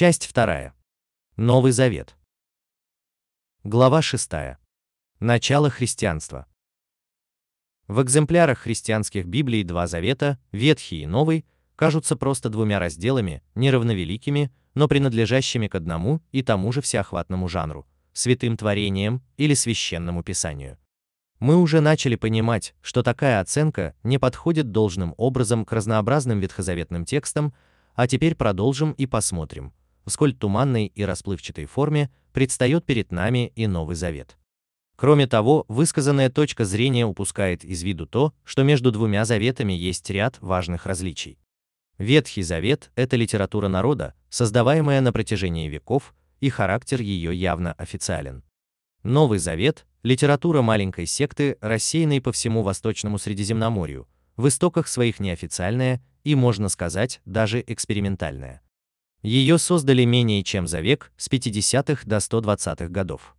Часть 2. Новый Завет. Глава 6. Начало христианства. В экземплярах христианских Библий два Завета, Ветхий и Новый, кажутся просто двумя разделами, неравновеликими, но принадлежащими к одному и тому же всеохватному жанру – святым творениям или священному писанию. Мы уже начали понимать, что такая оценка не подходит должным образом к разнообразным ветхозаветным текстам, а теперь продолжим и посмотрим, в сколь туманной и расплывчатой форме предстает перед нами и Новый Завет. Кроме того, высказанная точка зрения упускает из виду то, что между двумя заветами есть ряд важных различий. Ветхий Завет – это литература народа, создаваемая на протяжении веков, и характер ее явно официален. Новый Завет – литература маленькой секты, рассеянной по всему Восточному Средиземноморью, в истоках своих неофициальная и, можно сказать, даже экспериментальная. Ее создали менее чем за век, с 50-х до 120-х годов.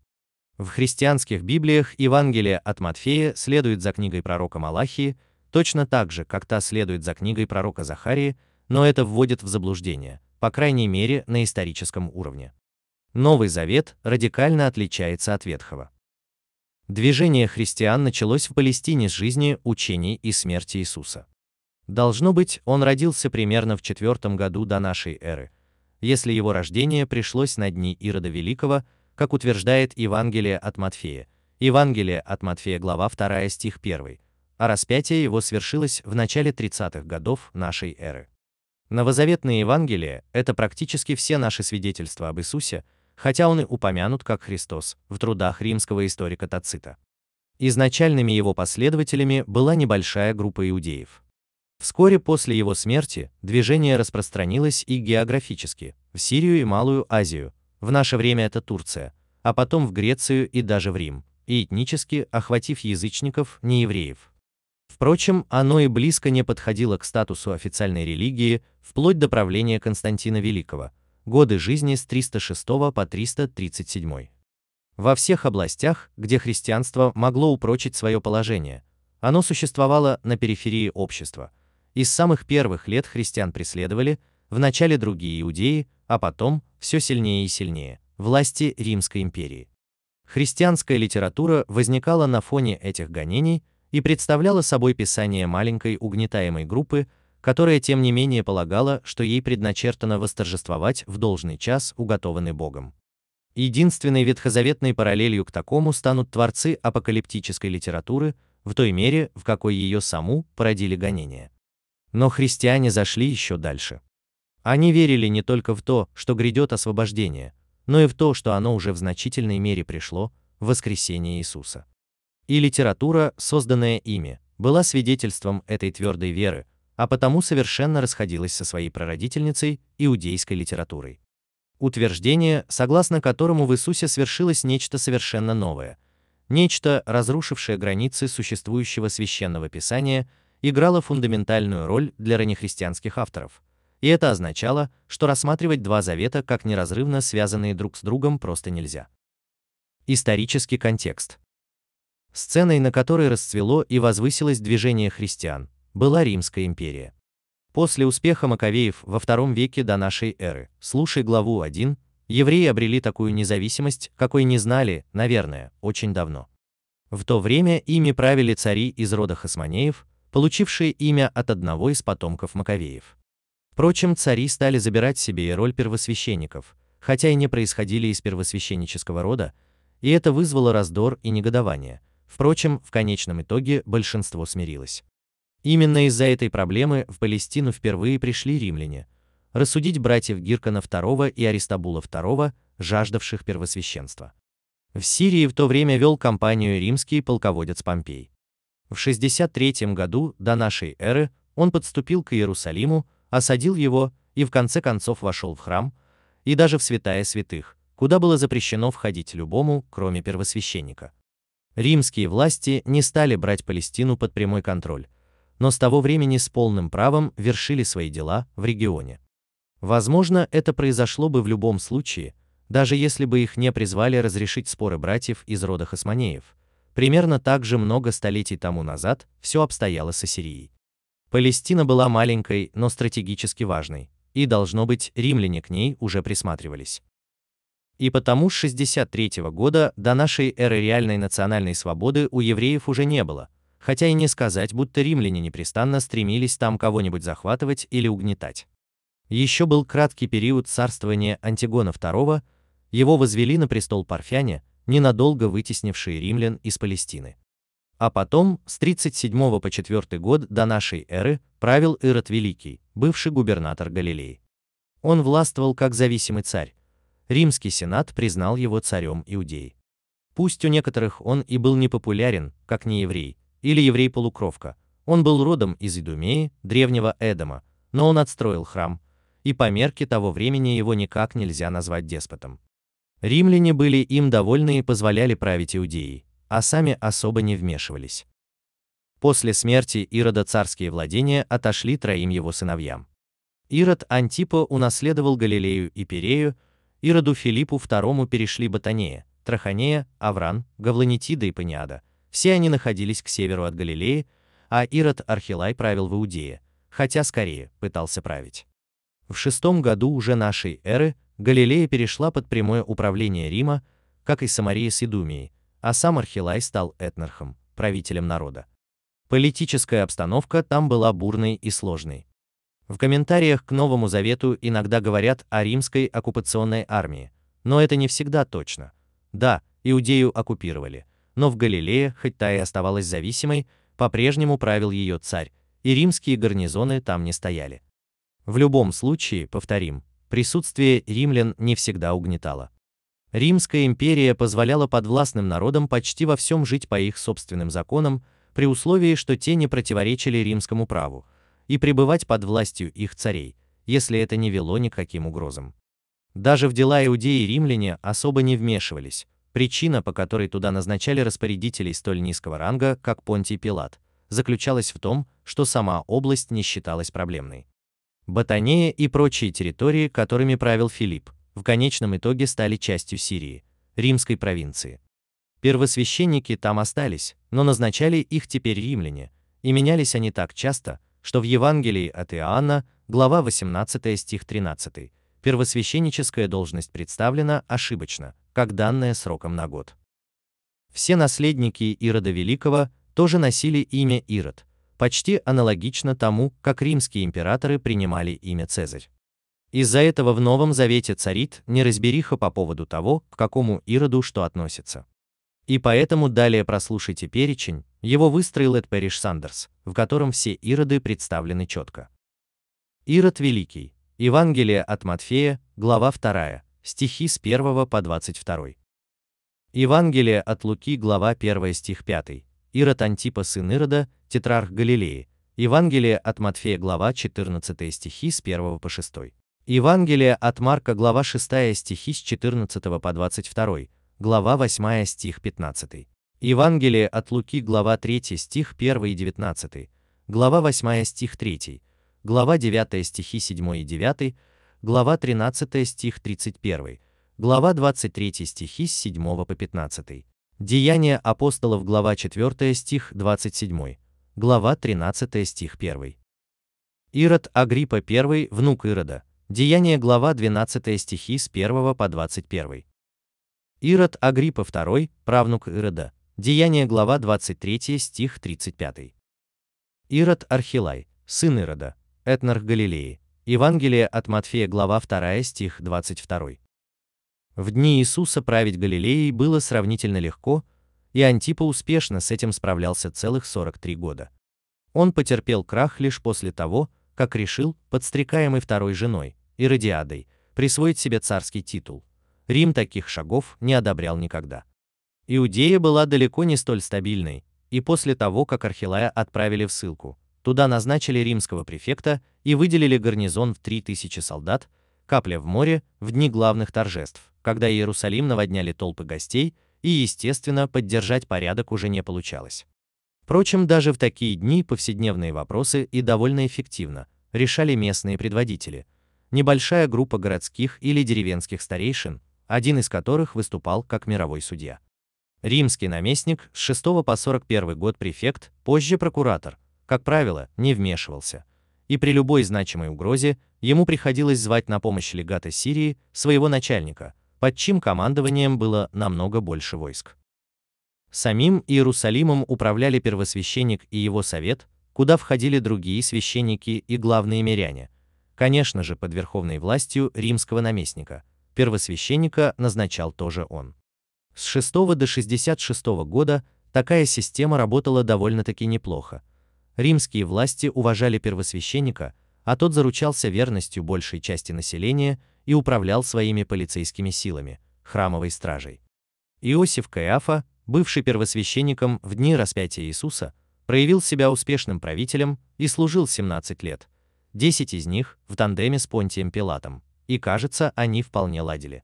В христианских Библиях Евангелие от Матфея следует за книгой пророка Малахии, точно так же, как та следует за книгой пророка Захарии, но это вводит в заблуждение, по крайней мере на историческом уровне. Новый Завет радикально отличается от Ветхого. Движение христиан началось в Палестине с жизни, учений и смерти Иисуса. Должно быть, он родился примерно в четвертом году до нашей эры, если его рождение пришлось на дни Ирода Великого, как утверждает Евангелие от Матфея. Евангелие от Матфея, глава 2, стих 1, а распятие его свершилось в начале 30-х годов нашей эры. Новозаветные Евангелия – это практически все наши свидетельства об Иисусе, хотя он и упомянут как Христос в трудах римского историка Тацита. Изначальными его последователями была небольшая группа иудеев. Вскоре после его смерти движение распространилось и географически, в Сирию и Малую Азию, в наше время это Турция, а потом в Грецию и даже в Рим, и этнически охватив язычников, неевреев. Впрочем, оно и близко не подходило к статусу официальной религии вплоть до правления Константина Великого, годы жизни с 306 по 337. Во всех областях, где христианство могло упрочить свое положение, оно существовало на периферии общества. Из самых первых лет христиан преследовали, вначале другие иудеи, а потом, все сильнее и сильнее, власти Римской империи. Христианская литература возникала на фоне этих гонений и представляла собой писание маленькой угнетаемой группы, которая тем не менее полагала, что ей предначертано восторжествовать в должный час, уготованный Богом. Единственной ветхозаветной параллелью к такому станут творцы апокалиптической литературы, в той мере, в какой ее саму породили гонения. Но христиане зашли еще дальше. Они верили не только в то, что грядет освобождение, но и в то, что оно уже в значительной мере пришло, в воскресение Иисуса и литература, созданная ими, была свидетельством этой твердой веры, а потому совершенно расходилась со своей прародительницей, иудейской литературой. Утверждение, согласно которому в Иисусе свершилось нечто совершенно новое, нечто, разрушившее границы существующего священного писания, играло фундаментальную роль для раннехристианских авторов. И это означало, что рассматривать два завета как неразрывно связанные друг с другом просто нельзя. Исторический контекст. Сценой, на которой расцвело и возвысилось движение христиан, была Римская империя. После успеха Маковеев во втором веке до нашей эры, слушай главу 1, евреи обрели такую независимость, какой не знали, наверное, очень давно. В то время ими правили цари из рода Хасманеев, получившие имя от одного из потомков Маковеев. Впрочем, цари стали забирать себе и роль первосвященников, хотя и не происходили из первосвященнического рода, и это вызвало раздор и негодование, Впрочем, в конечном итоге большинство смирилось. Именно из-за этой проблемы в Палестину впервые пришли римляне, рассудить братьев Гиркана II и Аристабула II, жаждавших первосвященства. В Сирии в то время вел кампанию римский полководец Помпей. В 63 году до нашей эры он подступил к Иерусалиму, осадил его и в конце концов вошел в храм и даже в святая святых, куда было запрещено входить любому, кроме первосвященника. Римские власти не стали брать Палестину под прямой контроль, но с того времени с полным правом вершили свои дела в регионе. Возможно, это произошло бы в любом случае, даже если бы их не призвали разрешить споры братьев из рода Хасманеев. Примерно так же много столетий тому назад все обстояло с Ассирией. Палестина была маленькой, но стратегически важной, и, должно быть, римляне к ней уже присматривались. И потому с 63 года до нашей эры реальной национальной свободы у евреев уже не было, хотя и не сказать, будто римляне непрестанно стремились там кого-нибудь захватывать или угнетать. Еще был краткий период царствования Антигона II, его возвели на престол парфяне, ненадолго вытеснившие римлян из Палестины. А потом, с 37 по 4 год до нашей эры, правил Ирод Великий, бывший губернатор Галилеи. Он властвовал как зависимый царь. Римский сенат признал его царем Иудеи. Пусть у некоторых он и был непопулярен, как не еврей, или еврей-полукровка, он был родом из Идумеи, древнего Эдома, но он отстроил храм, и по мерке того времени его никак нельзя назвать деспотом. Римляне были им довольны и позволяли править Иудеей, а сами особо не вмешивались. После смерти Ирода царские владения отошли троим его сыновьям. Ирод Антипа унаследовал Галилею и Перею, Ироду Филиппу II перешли Батанея, Траханея, Авран, Гавланитида и Паниада. Все они находились к северу от Галилеи, а Ирод Архилай правил в Иудее, хотя скорее пытался править. В шестом году уже нашей эры Галилея перешла под прямое управление Рима, как и Самария с Идумией, а сам Архилай стал этнархом, правителем народа. Политическая обстановка там была бурной и сложной. В комментариях к Новому Завету иногда говорят о римской оккупационной армии, но это не всегда точно. Да, Иудею оккупировали, но в Галилее, хоть та и оставалась зависимой, по-прежнему правил ее царь, и римские гарнизоны там не стояли. В любом случае, повторим, присутствие римлян не всегда угнетало. Римская империя позволяла подвластным народам почти во всем жить по их собственным законам, при условии, что те не противоречили римскому праву, и пребывать под властью их царей, если это не вело ни к каким угрозам. Даже в дела иудеи римляне особо не вмешивались, причина, по которой туда назначали распорядителей столь низкого ранга, как Понтий Пилат, заключалась в том, что сама область не считалась проблемной. Батанея и прочие территории, которыми правил Филипп, в конечном итоге стали частью Сирии, римской провинции. Первосвященники там остались, но назначали их теперь римляне, и менялись они так часто, что в Евангелии от Иоанна, глава 18 стих 13, первосвященническая должность представлена ошибочно, как данная сроком на год. Все наследники Ирода Великого тоже носили имя Ирод, почти аналогично тому, как римские императоры принимали имя Цезарь. Из-за этого в Новом Завете царит неразбериха по поводу того, к какому Ироду что относится. И поэтому далее прослушайте перечень, его выстроил Эд Пэриш Сандерс, в котором все Ироды представлены четко. Ирод Великий. Евангелие от Матфея, глава 2, стихи с 1 по 22. Евангелие от Луки, глава 1, стих 5. Ирод Антипа сын Ирода, тетрарх Галилеи. Евангелие от Матфея, глава 14 стихи с 1 по 6. Евангелие от Марка, глава 6 стихи с 14 по 22, глава 8 стих 15. Евангелие от Луки, глава 3 стих 1 и 19, глава 8 стих 3, глава 9 стихи 7 и 9, глава 13 стих 31, глава 23 стихи с 7 по 15. Деяния апостолов, глава 4, стих 27, глава 13, стих 1. Ирод Агриппа I, внук Ирода. Деяния, глава 12, стихи с 1 по 21. Ирод Агриппа II, правнук Ирода. Деяния, глава 23, стих 35. Ирод Архилай, сын Ирода, этнарх Галилеи. Евангелие от Матфея, глава 2, стих 22. В дни Иисуса править Галилеей было сравнительно легко, и Антипа успешно с этим справлялся целых 43 года. Он потерпел крах лишь после того, как решил, подстрекаемый второй женой, Иродиадой, присвоить себе царский титул. Рим таких шагов не одобрял никогда. Иудея была далеко не столь стабильной, и после того, как Архилая отправили в ссылку, туда назначили римского префекта и выделили гарнизон в 3000 солдат, капля в море в дни главных торжеств, когда Иерусалим наводняли толпы гостей, и, естественно, поддержать порядок уже не получалось. Впрочем, даже в такие дни повседневные вопросы и довольно эффективно решали местные предводители. Небольшая группа городских или деревенских старейшин, один из которых выступал как мировой судья. Римский наместник с 6 по 41 год префект, позже прокуратор, как правило, не вмешивался, и при любой значимой угрозе ему приходилось звать на помощь легата Сирии, своего начальника, под чьим командованием было намного больше войск. Самим Иерусалимом управляли первосвященник и его совет, куда входили другие священники и главные миряне, конечно же под верховной властью римского наместника. Первосвященника назначал тоже он. С 6 до 66 года такая система работала довольно-таки неплохо. Римские власти уважали первосвященника, а тот заручался верностью большей части населения и управлял своими полицейскими силами, храмовой стражей. Иосиф Каиафа, бывший первосвященником в дни распятия Иисуса, проявил себя успешным правителем и служил 17 лет, 10 из них в тандеме с Понтием Пилатом, и кажется, они вполне ладили.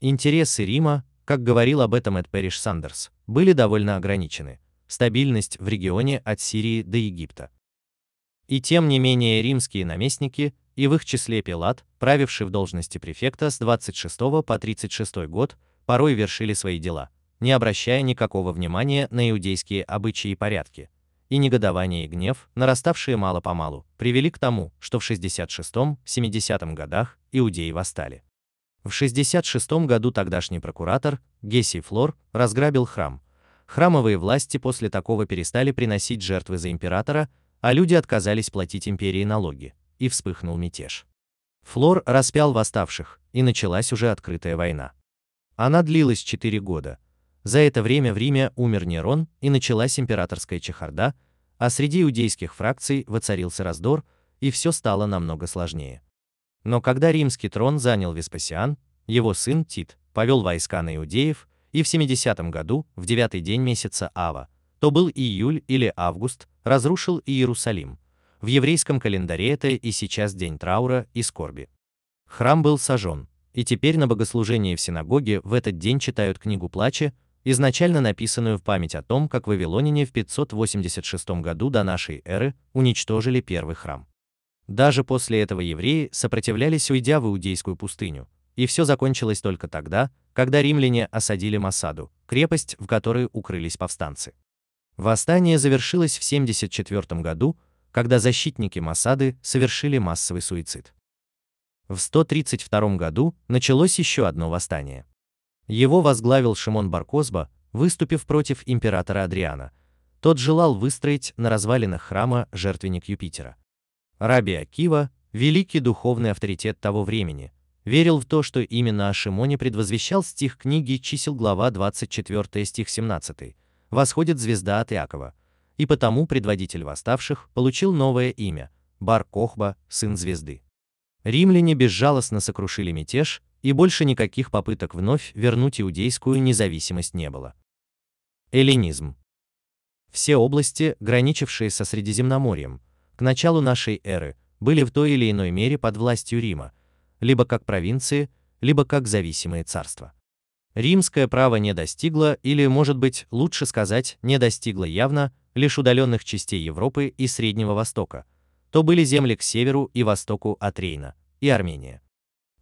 Интересы Рима, как говорил об этом Эд Перриш Сандерс, были довольно ограничены. Стабильность в регионе от Сирии до Египта. И тем не менее римские наместники, и в их числе Пилат, правивший в должности префекта с 26 по 36 год, порой вершили свои дела, не обращая никакого внимания на иудейские обычаи и порядки. И негодование и гнев, нараставшие мало-помалу, привели к тому, что в 66-70 годах иудеи восстали. В 66 году тогдашний прокуратор, Гесий Флор, разграбил храм. Храмовые власти после такого перестали приносить жертвы за императора, а люди отказались платить империи налоги, и вспыхнул мятеж. Флор распял восставших, и началась уже открытая война. Она длилась 4 года. За это время в Риме умер Нерон, и началась императорская чехарда, а среди иудейских фракций воцарился раздор, и все стало намного сложнее. Но когда римский трон занял Веспасиан, его сын Тит повел войска на иудеев, и в 70 году, в девятый день месяца Ава, то был июль или август, разрушил Иерусалим. В еврейском календаре это и сейчас день траура и скорби. Храм был сожжен, и теперь на богослужении в синагоге в этот день читают книгу плача, изначально написанную в память о том, как вавилоняне в 586 году до нашей эры уничтожили первый храм. Даже после этого евреи сопротивлялись, уйдя в иудейскую пустыню, и все закончилось только тогда, когда римляне осадили Масаду, крепость, в которой укрылись повстанцы. Восстание завершилось в 74 году, когда защитники Масады совершили массовый суицид. В 132 году началось еще одно восстание. Его возглавил Шимон Баркозба, выступив против императора Адриана. Тот желал выстроить на развалинах храма жертвенник Юпитера. Раби Акива, великий духовный авторитет того времени, верил в то, что именно о Шимоне предвозвещал стих книги чисел глава 24 стих 17 восходит звезда от Иакова, и потому предводитель восставших получил новое имя – Бар-Кохба, сын звезды. Римляне безжалостно сокрушили мятеж, и больше никаких попыток вновь вернуть иудейскую независимость не было. Эллинизм. Все области, граничившие со Средиземноморьем, к началу нашей эры, были в той или иной мере под властью Рима, либо как провинции, либо как зависимые царства. Римское право не достигло, или, может быть, лучше сказать, не достигло явно, лишь удаленных частей Европы и Среднего Востока, то были земли к северу и востоку от Рейна, и Армения.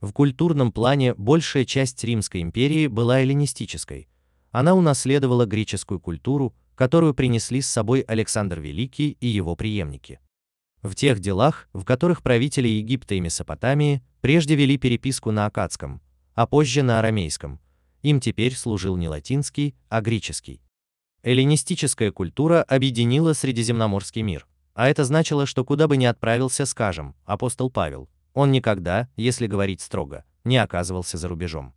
В культурном плане большая часть Римской империи была эллинистической. Она унаследовала греческую культуру, которую принесли с собой Александр Великий и его преемники. В тех делах, в которых правители Египта и Месопотамии прежде вели переписку на акадском, а позже на арамейском, им теперь служил не латинский, а греческий. Эллинистическая культура объединила Средиземноморский мир, а это значило, что куда бы ни отправился, скажем, апостол Павел, он никогда, если говорить строго, не оказывался за рубежом.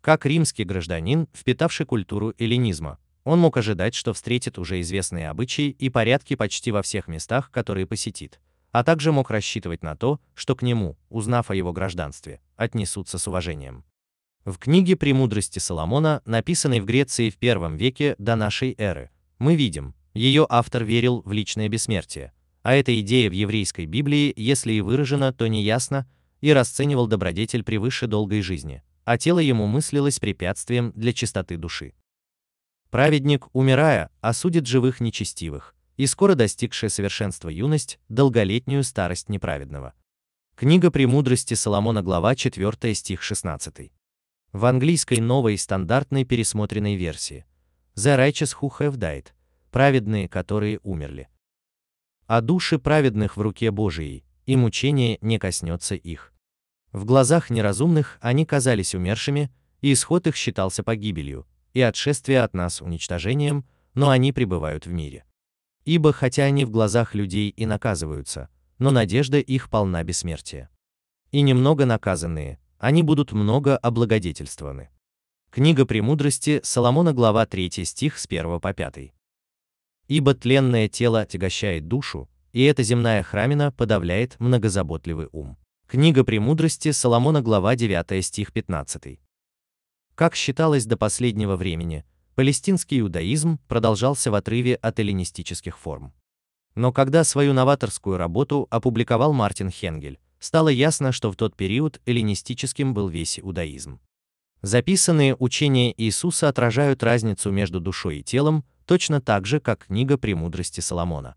Как римский гражданин, впитавший культуру эллинизма, он мог ожидать, что встретит уже известные обычаи и порядки почти во всех местах, которые посетит, а также мог рассчитывать на то, что к нему, узнав о его гражданстве, отнесутся с уважением. В книге «Премудрости Соломона», написанной в Греции в первом веке до нашей эры, мы видим, ее автор верил в личное бессмертие, а эта идея в еврейской Библии, если и выражена, то неясно, и расценивал добродетель превыше долгой жизни, а тело ему мыслилось препятствием для чистоты души. Праведник, умирая, осудит живых нечестивых, и скоро достигшая совершенства юность, долголетнюю старость неправедного. Книга «Премудрости Соломона», глава 4, стих 16 в английской новой стандартной пересмотренной версии. The righteous who have died, праведные, которые умерли. А души праведных в руке Божией, и мучение не коснется их. В глазах неразумных они казались умершими, и исход их считался погибелью, и отшествие от нас уничтожением, но они пребывают в мире. Ибо хотя они в глазах людей и наказываются, но надежда их полна бессмертия. И немного наказанные, они будут много облагодетельствованы. Книга Премудрости, Соломона, глава 3, стих с 1 по 5. Ибо тленное тело отягощает душу, и эта земная храмина подавляет многозаботливый ум. Книга Премудрости, Соломона, глава 9, стих 15. Как считалось до последнего времени, палестинский иудаизм продолжался в отрыве от эллинистических форм. Но когда свою новаторскую работу опубликовал Мартин Хенгель, стало ясно, что в тот период эллинистическим был весь иудаизм. Записанные учения Иисуса отражают разницу между душой и телом, точно так же, как книга «Премудрости Соломона».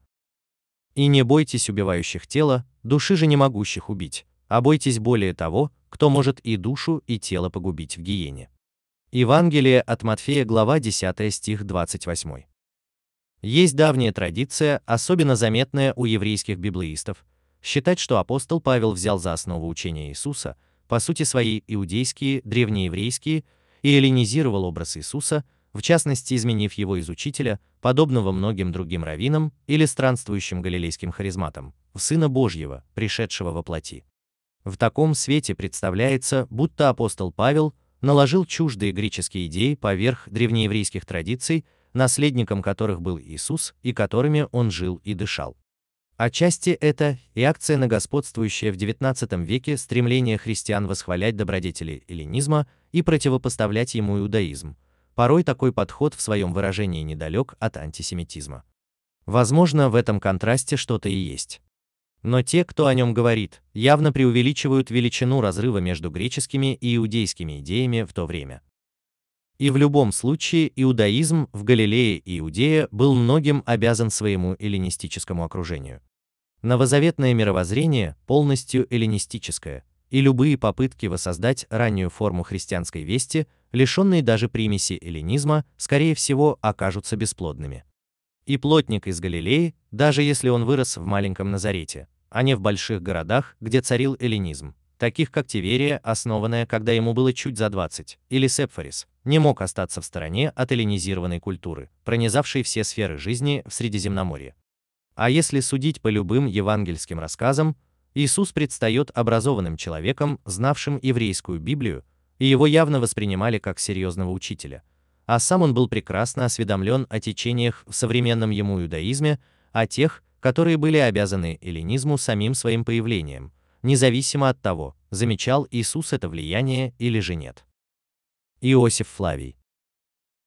«И не бойтесь убивающих тело, души же не могущих убить, а бойтесь более того, кто может и душу, и тело погубить в гиене». Евангелие от Матфея, глава 10, стих 28. Есть давняя традиция, особенно заметная у еврейских библеистов, считать, что апостол Павел взял за основу учения Иисуса – по сути свои иудейские, древнееврейские, и эллинизировал образ Иисуса, в частности изменив его из учителя, подобного многим другим раввинам или странствующим галилейским харизматам, в Сына Божьего, пришедшего во плоти. В таком свете представляется, будто апостол Павел наложил чуждые греческие идеи поверх древнееврейских традиций, наследником которых был Иисус и которыми он жил и дышал. Отчасти это и акция на господствующее в XIX веке стремление христиан восхвалять добродетели эллинизма и противопоставлять ему иудаизм. Порой такой подход в своем выражении недалек от антисемитизма. Возможно, в этом контрасте что-то и есть. Но те, кто о нем говорит, явно преувеличивают величину разрыва между греческими и иудейскими идеями в то время. И в любом случае иудаизм в Галилее и Иудее был многим обязан своему эллинистическому окружению. Новозаветное мировоззрение полностью эллинистическое, и любые попытки воссоздать раннюю форму христианской вести, лишенные даже примеси эллинизма, скорее всего, окажутся бесплодными. И плотник из Галилеи, даже если он вырос в маленьком Назарете, а не в больших городах, где царил эллинизм, таких как Тиверия, основанная, когда ему было чуть за 20, или Сепфорис, не мог остаться в стороне от эллинизированной культуры, пронизавшей все сферы жизни в Средиземноморье. А если судить по любым евангельским рассказам, Иисус предстает образованным человеком, знавшим еврейскую Библию, и его явно воспринимали как серьезного учителя. А сам он был прекрасно осведомлен о течениях в современном ему иудаизме, о тех, которые были обязаны эллинизму самим своим появлением, независимо от того, замечал Иисус это влияние или же нет. Иосиф Флавий.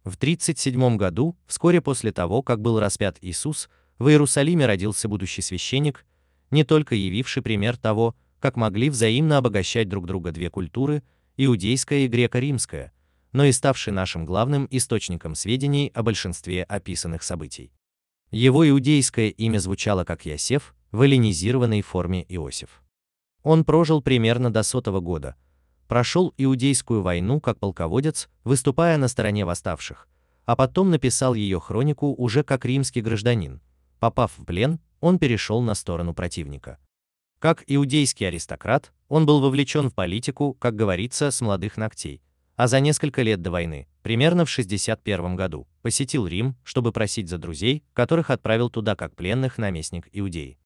В 37 году, вскоре после того, как был распят Иисус, в Иерусалиме родился будущий священник, не только явивший пример того, как могли взаимно обогащать друг друга две культуры, иудейская и греко-римская, но и ставший нашим главным источником сведений о большинстве описанных событий. Его иудейское имя звучало как Ясеф в эллинизированной форме Иосиф. Он прожил примерно до сотого года, прошел Иудейскую войну как полководец, выступая на стороне восставших, а потом написал ее хронику уже как римский гражданин. Попав в плен, он перешел на сторону противника. Как иудейский аристократ, он был вовлечен в политику, как говорится, с молодых ногтей, а за несколько лет до войны, примерно в 61 году, посетил Рим, чтобы просить за друзей, которых отправил туда как пленных наместник Иудеи.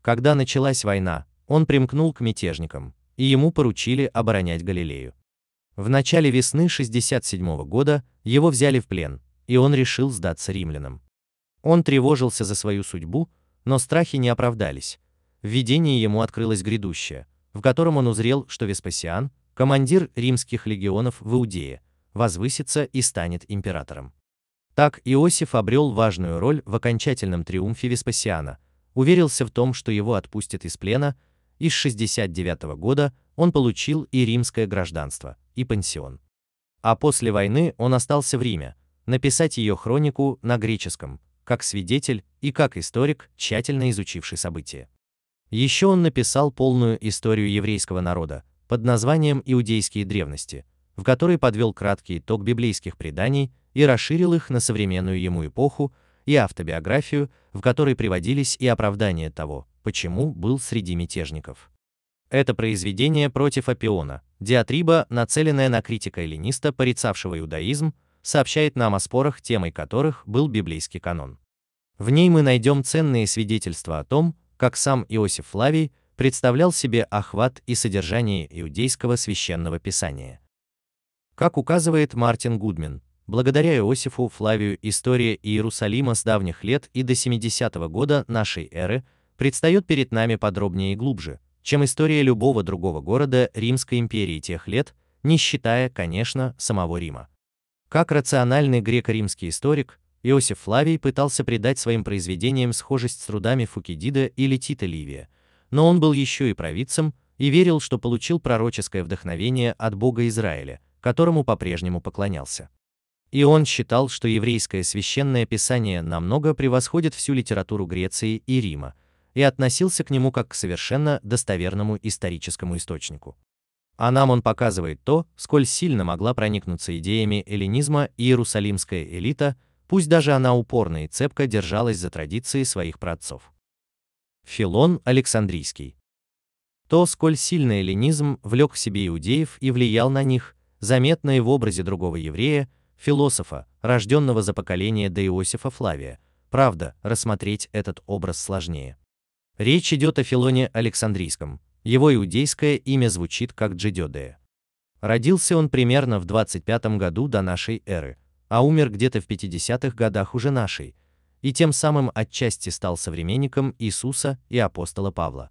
Когда началась война, он примкнул к мятежникам, и ему поручили оборонять Галилею. В начале весны 67 года его взяли в плен, и он решил сдаться римлянам. Он тревожился за свою судьбу, но страхи не оправдались. В видении ему открылось грядущее, в котором он узрел, что Веспасиан, командир римских легионов в Иудее, возвысится и станет императором. Так Иосиф обрел важную роль в окончательном триумфе Веспасиана, уверился в том, что его отпустят из плена и с 69 года он получил и римское гражданство, и пансион. А после войны он остался в Риме, написать ее хронику на греческом, как свидетель и как историк, тщательно изучивший события. Еще он написал полную историю еврейского народа под названием «Иудейские древности», в которой подвел краткий итог библейских преданий и расширил их на современную ему эпоху, и автобиографию, в которой приводились и оправдания того, почему был среди мятежников. Это произведение против Апиона, диатриба, нацеленная на критика эллиниста, порицавшего иудаизм, сообщает нам о спорах, темой которых был библейский канон. В ней мы найдем ценные свидетельства о том, как сам Иосиф Флавий представлял себе охват и содержание иудейского священного писания. Как указывает Мартин Гудмин, благодаря Иосифу Флавию история Иерусалима с давних лет и до 70 -го года нашей эры предстает перед нами подробнее и глубже, чем история любого другого города Римской империи тех лет, не считая, конечно, самого Рима. Как рациональный греко-римский историк, Иосиф Флавий пытался придать своим произведениям схожесть с трудами Фукидида или Тита Ливия, но он был еще и провидцем и верил, что получил пророческое вдохновение от Бога Израиля, которому по-прежнему поклонялся. И он считал, что еврейское священное писание намного превосходит всю литературу Греции и Рима, и относился к нему как к совершенно достоверному историческому источнику. А нам он показывает то, сколь сильно могла проникнуться идеями эллинизма иерусалимская элита, пусть даже она упорно и цепко держалась за традиции своих праотцов. Филон Александрийский То, сколь сильно эллинизм влек в себе иудеев и влиял на них, заметно и в образе другого еврея, философа, рожденного за поколение до Иосифа Флавия. Правда, рассмотреть этот образ сложнее. Речь идет о Филоне Александрийском. Его иудейское имя звучит как Джидёдея. Родился он примерно в 25 году до нашей эры, а умер где-то в 50-х годах уже нашей, и тем самым отчасти стал современником Иисуса и апостола Павла.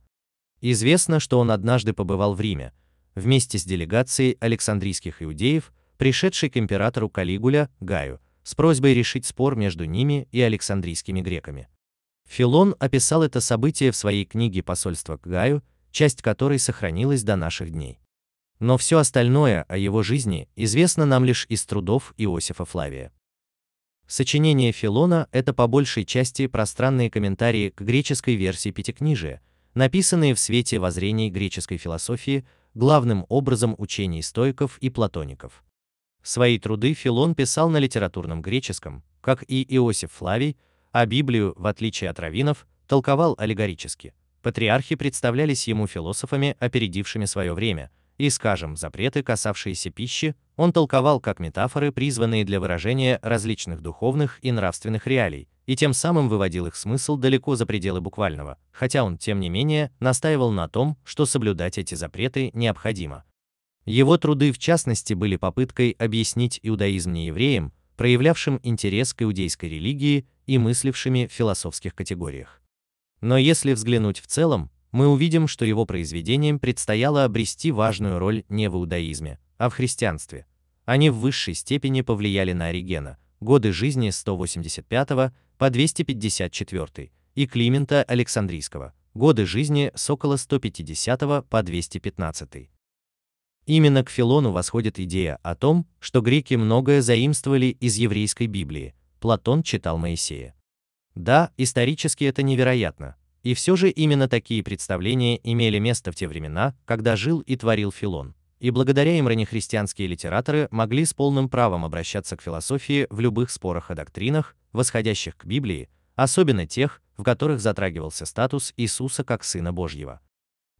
Известно, что он однажды побывал в Риме, вместе с делегацией александрийских иудеев, пришедшей к императору Калигуля, Гаю, с просьбой решить спор между ними и александрийскими греками. Филон описал это событие в своей книге «Посольство к Гаю», часть которой сохранилась до наших дней. Но все остальное о его жизни известно нам лишь из трудов Иосифа Флавия. Сочинение Филона – это по большей части пространные комментарии к греческой версии Пятикнижия, написанные в свете воззрений греческой философии, главным образом учений стоиков и платоников. Свои труды Филон писал на литературном греческом, как и Иосиф Флавий, а Библию, в отличие от раввинов, толковал аллегорически. Патриархи представлялись ему философами, опередившими свое время, и, скажем, запреты, касавшиеся пищи, он толковал как метафоры, призванные для выражения различных духовных и нравственных реалий, и тем самым выводил их смысл далеко за пределы буквального, хотя он, тем не менее, настаивал на том, что соблюдать эти запреты необходимо. Его труды, в частности, были попыткой объяснить иудаизм неевреям, проявлявшим интерес к иудейской религии и мыслившими в философских категориях. Но если взглянуть в целом, мы увидим, что его произведениям предстояло обрести важную роль не в иудаизме, а в христианстве. Они в высшей степени повлияли на Оригена, годы жизни 185 по 254, и Климента Александрийского, годы жизни с около 150 по 215. Именно к Филону восходит идея о том, что греки многое заимствовали из еврейской Библии, Платон читал Моисея. Да, исторически это невероятно, и все же именно такие представления имели место в те времена, когда жил и творил Филон, и благодаря им раннехристианские литераторы могли с полным правом обращаться к философии в любых спорах о доктринах, восходящих к Библии, особенно тех, в которых затрагивался статус Иисуса как Сына Божьего.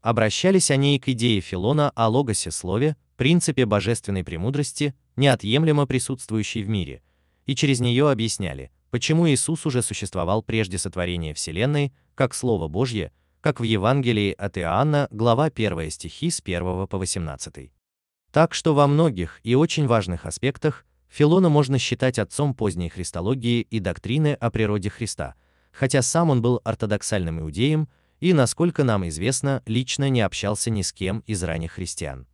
Обращались они и к идее Филона о логосе слове, принципе божественной премудрости, неотъемлемо присутствующей в мире, и через нее объясняли, почему Иисус уже существовал прежде сотворения Вселенной, как Слово Божье, как в Евангелии от Иоанна, глава 1 стихи с 1 по 18. Так что во многих и очень важных аспектах Филона можно считать отцом поздней христологии и доктрины о природе Христа, хотя сам он был ортодоксальным иудеем и, насколько нам известно, лично не общался ни с кем из ранних христиан.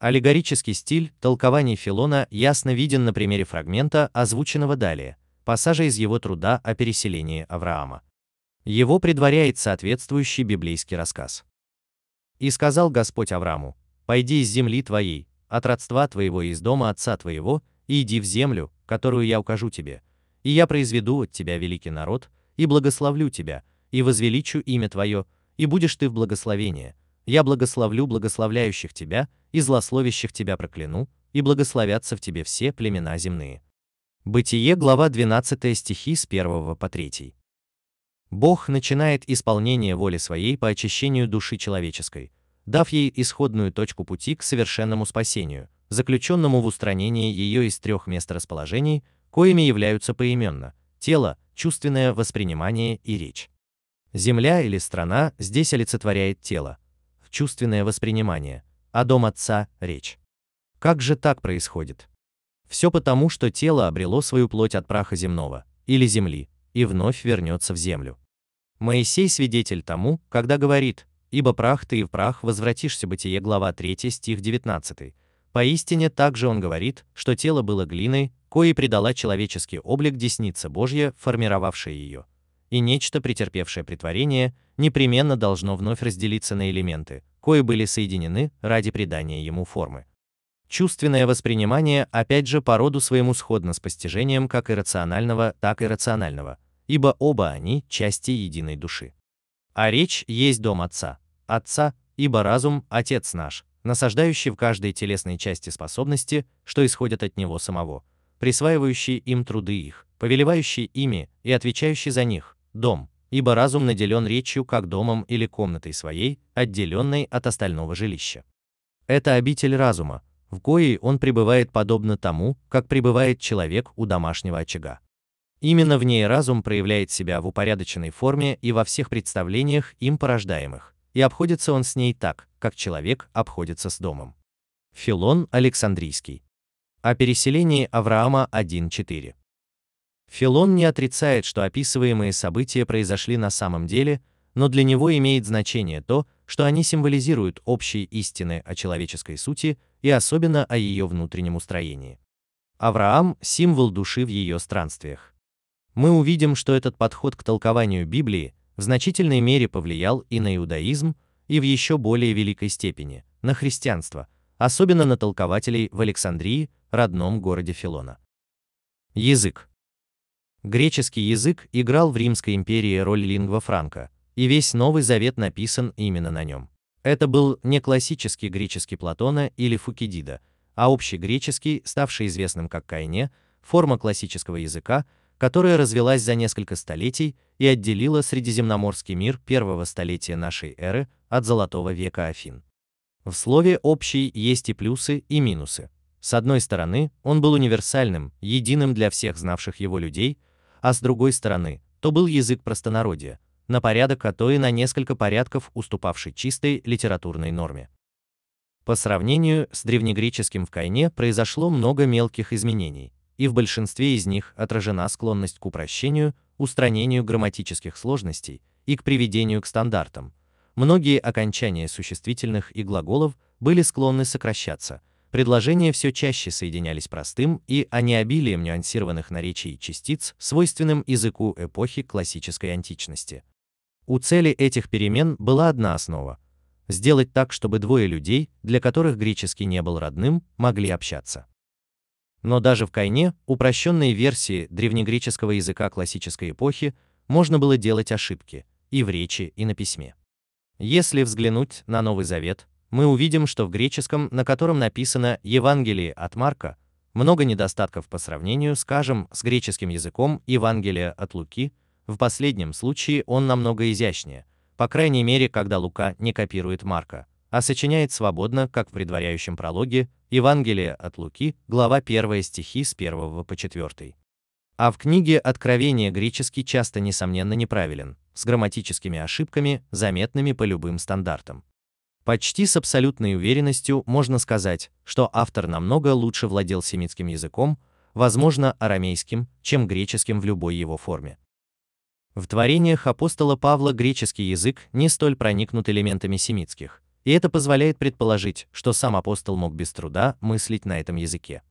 Аллегорический стиль толкований Филона ясно виден на примере фрагмента, озвученного далее, пассажа из его труда о переселении Авраама. Его предваряет соответствующий библейский рассказ. «И сказал Господь Аврааму, «Пойди из земли твоей, от родства твоего и из дома отца твоего, и иди в землю, которую я укажу тебе, и я произведу от тебя великий народ, и благословлю тебя, и возвеличу имя твое, и будешь ты в благословение, я благословлю благословляющих тебя, и злословящих тебя прокляну, и благословятся в тебе все племена земные. Бытие, глава 12 стихи с 1 по 3. Бог начинает исполнение воли своей по очищению души человеческой, дав ей исходную точку пути к совершенному спасению, заключенному в устранении ее из трех мест расположений, коими являются поименно – тело, чувственное воспринимание и речь. Земля или страна здесь олицетворяет тело, чувственное воспринимание, а дом Отца – речь. Как же так происходит? Все потому, что тело обрело свою плоть от праха земного, или земли, и вновь вернется в землю. Моисей свидетель тому, когда говорит, «Ибо прах ты и в прах возвратишься» Бытие, глава 3, стих 19. Поистине также он говорит, что тело было глиной, коей придала человеческий облик десница Божья, формировавшая ее. И нечто, претерпевшее притворение, непременно должно вновь разделиться на элементы, кои были соединены ради придания ему формы. Чувственное воспринимание опять же по роду своему сходно с постижением как иррационального, так и рационального, ибо оба они части единой души. А речь есть дом Отца, Отца, ибо разум – Отец наш, насаждающий в каждой телесной части способности, что исходят от Него самого, присваивающий им труды их, повелевающий ими и отвечающий за них, дом, ибо разум наделен речью как домом или комнатой своей, отделенной от остального жилища. Это обитель разума, в коей он пребывает подобно тому, как пребывает человек у домашнего очага. Именно в ней разум проявляет себя в упорядоченной форме и во всех представлениях им порождаемых, и обходится он с ней так, как человек обходится с домом. Филон Александрийский. О переселении Авраама 1.4. Филон не отрицает, что описываемые события произошли на самом деле, но для него имеет значение то, что они символизируют общие истины о человеческой сути и особенно о ее внутреннем устроении. Авраам – символ души в ее странствиях. Мы увидим, что этот подход к толкованию Библии в значительной мере повлиял и на иудаизм, и в еще более великой степени на христианство, особенно на толкователей в Александрии, родном городе Филона. Язык. Греческий язык играл в Римской империи роль лингва франка, и весь Новый Завет написан именно на нем. Это был не классический греческий Платона или Фукидида, а общий греческий, ставший известным как Кайне, форма классического языка, которая развелась за несколько столетий и отделила Средиземноморский мир первого столетия нашей эры от Золотого века Афин. В слове «общий» есть и плюсы, и минусы. С одной стороны, он был универсальным, единым для всех знавших его людей, а с другой стороны, то был язык простонародия, на порядок, а то и на несколько порядков уступавший чистой литературной норме. По сравнению с древнегреческим в Кайне произошло много мелких изменений, и в большинстве из них отражена склонность к упрощению, устранению грамматических сложностей и к приведению к стандартам. Многие окончания существительных и глаголов были склонны сокращаться, предложения все чаще соединялись простым и а не обилием нюансированных наречий и частиц, свойственным языку эпохи классической античности. У цели этих перемен была одна основа – сделать так, чтобы двое людей, для которых греческий не был родным, могли общаться. Но даже в Кайне, упрощенной версии древнегреческого языка классической эпохи, можно было делать ошибки и в речи, и на письме. Если взглянуть на Новый Завет, мы увидим, что в греческом, на котором написано Евангелие от Марка, много недостатков по сравнению, скажем, с греческим языком Евангелия от Луки – в последнем случае он намного изящнее, по крайней мере, когда Лука не копирует Марка, а сочиняет свободно, как в предваряющем прологе Евангелие от Луки, глава 1 стихи с 1 по 4. А в книге Откровения греческий часто несомненно неправилен, с грамматическими ошибками, заметными по любым стандартам. Почти с абсолютной уверенностью можно сказать, что автор намного лучше владел семитским языком, возможно, арамейским, чем греческим в любой его форме. В творениях апостола Павла греческий язык не столь проникнут элементами семитских, и это позволяет предположить, что сам апостол мог без труда мыслить на этом языке.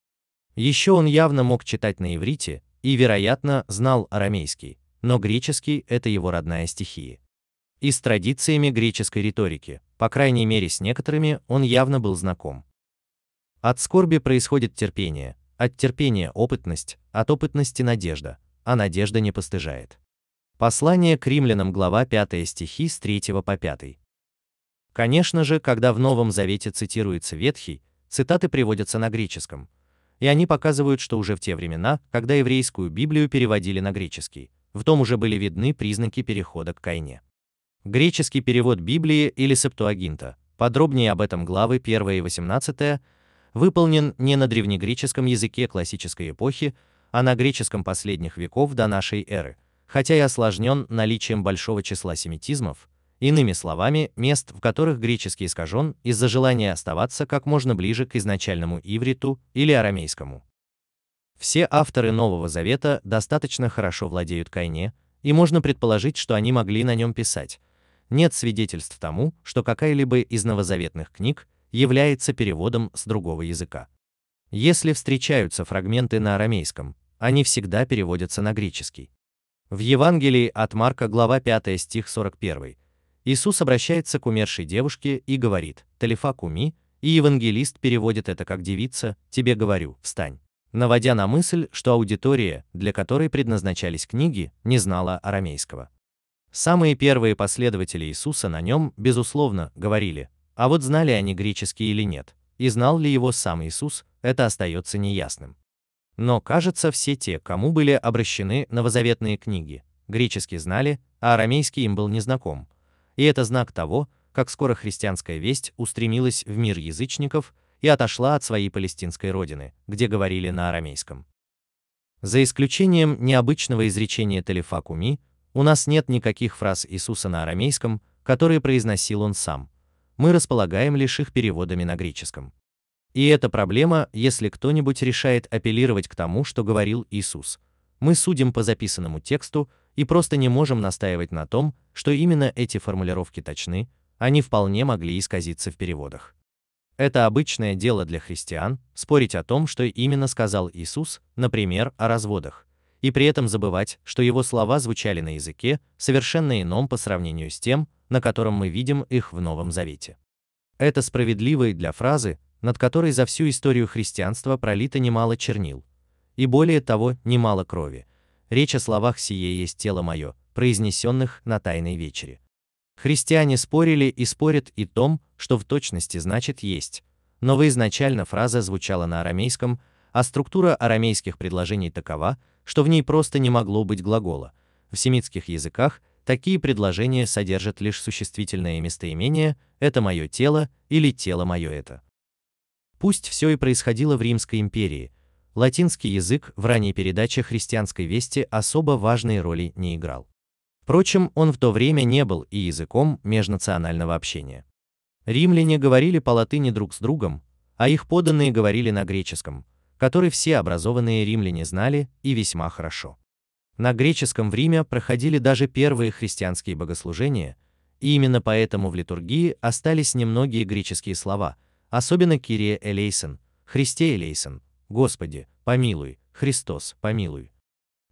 Еще он явно мог читать на иврите и, вероятно, знал арамейский, но греческий – это его родная стихия. И с традициями греческой риторики, по крайней мере с некоторыми, он явно был знаком. От скорби происходит терпение, от терпения опытность, от опытности надежда, а надежда не постыжает. Послание к римлянам, глава 5 стихи с 3 по 5. Конечно же, когда в Новом Завете цитируется Ветхий, цитаты приводятся на греческом. и они показывают, что уже в те времена, когда еврейскую Библию переводили на греческий, в том уже были видны признаки перехода к Кайне. Греческий перевод Библии или Септуагинта, подробнее об этом главы 1 и 18, выполнен не на древнегреческом языке классической эпохи, а на греческом последних веков до нашей эры, хотя и осложнен наличием большого числа семитизмов, иными словами, мест, в которых греческий искажен из-за желания оставаться как можно ближе к изначальному ивриту или арамейскому. Все авторы Нового Завета достаточно хорошо владеют Кайне, и можно предположить, что они могли на нем писать. Нет свидетельств тому, что какая-либо из новозаветных книг является переводом с другого языка. Если встречаются фрагменты на арамейском, они всегда переводятся на греческий. В Евангелии от Марка, глава 5, стих 41, Иисус обращается к умершей девушке и говорит «Талифа куми», и евангелист переводит это как «девица, тебе говорю, встань», наводя на мысль, что аудитория, для которой предназначались книги, не знала арамейского. Самые первые последователи Иисуса на нем, безусловно, говорили, а вот знали они греческий или нет, и знал ли его сам Иисус, это остается неясным. Но, кажется, все те, кому были обращены новозаветные книги, греческий знали, а арамейский им был незнаком. И это знак того, как скоро христианская весть устремилась в мир язычников и отошла от своей палестинской родины, где говорили на арамейском. За исключением необычного изречения Телефакуми, у нас нет никаких фраз Иисуса на арамейском, которые произносил он сам. Мы располагаем лишь их переводами на греческом. И это проблема, если кто-нибудь решает апеллировать к тому, что говорил Иисус. Мы судим по записанному тексту и просто не можем настаивать на том, что именно эти формулировки точны, они вполне могли исказиться в переводах. Это обычное дело для христиан спорить о том, что именно сказал Иисус, например, о разводах, и при этом забывать, что его слова звучали на языке, совершенно ином по сравнению с тем, на котором мы видим их в Новом Завете. Это справедливо и для фразы, над которой за всю историю христианства пролито немало чернил. И более того, немало крови. Речь о словах «сие есть тело мое», произнесенных на Тайной вечере. Христиане спорили и спорят и том, что в точности значит «есть», но изначально фраза звучала на арамейском, а структура арамейских предложений такова, что в ней просто не могло быть глагола. В семитских языках такие предложения содержат лишь существительное местоимение «это мое тело» или «тело мое это». Пусть все и происходило в Римской империи, латинский язык в ранней передаче христианской вести особо важной роли не играл. Впрочем, он в то время не был и языком межнационального общения. Римляне говорили по латыни друг с другом, а их поданные говорили на греческом, который все образованные римляне знали и весьма хорошо. На греческом в Риме проходили даже первые христианские богослужения, и именно поэтому в литургии остались немногие греческие слова – особенно Кирия Элейсон, Христе Элейсон, Господи, помилуй, Христос, помилуй.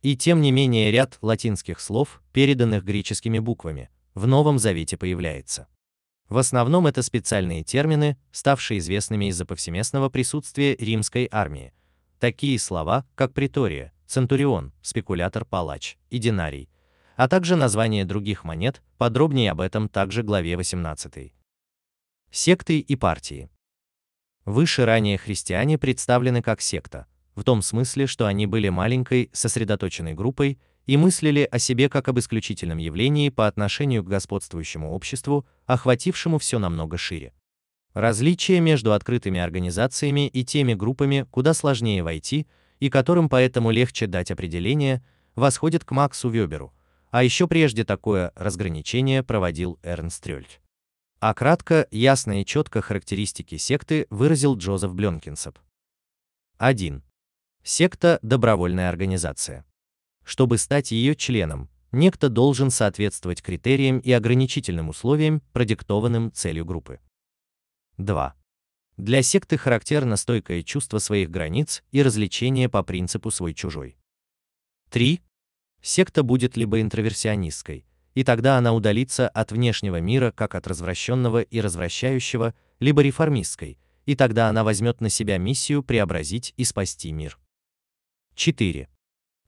И тем не менее ряд латинских слов, переданных греческими буквами, в Новом Завете появляется. В основном это специальные термины, ставшие известными из-за повсеместного присутствия римской армии. Такие слова, как притория, центурион, спекулятор-палач и динарий, а также названия других монет, подробнее об этом также главе 18. Секты и партии. Выше ранее христиане представлены как секта, в том смысле, что они были маленькой, сосредоточенной группой и мыслили о себе как об исключительном явлении по отношению к господствующему обществу, охватившему все намного шире. Различие между открытыми организациями и теми группами, куда сложнее войти, и которым поэтому легче дать определение, восходит к Максу Веберу, а еще прежде такое разграничение проводил Эрнст Рёльф. А кратко, ясно и четко характеристики секты выразил Джозеф Бленкинсоп. 1. Секта – добровольная организация. Чтобы стать ее членом, некто должен соответствовать критериям и ограничительным условиям, продиктованным целью группы. 2. Для секты характерно стойкое чувство своих границ и развлечение по принципу свой-чужой. 3. Секта будет либо интроверсионистской, и тогда она удалится от внешнего мира как от развращенного и развращающего, либо реформистской, и тогда она возьмет на себя миссию преобразить и спасти мир. 4.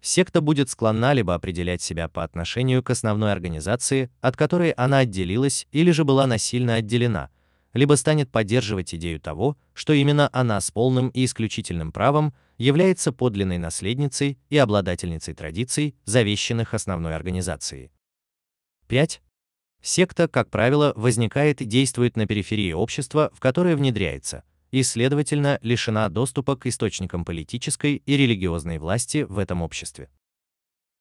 Секта будет склонна либо определять себя по отношению к основной организации, от которой она отделилась или же была насильно отделена, либо станет поддерживать идею того, что именно она с полным и исключительным правом является подлинной наследницей и обладательницей традиций, завещанных основной организацией. 5. Секта, как правило, возникает и действует на периферии общества, в которое внедряется, и, следовательно, лишена доступа к источникам политической и религиозной власти в этом обществе.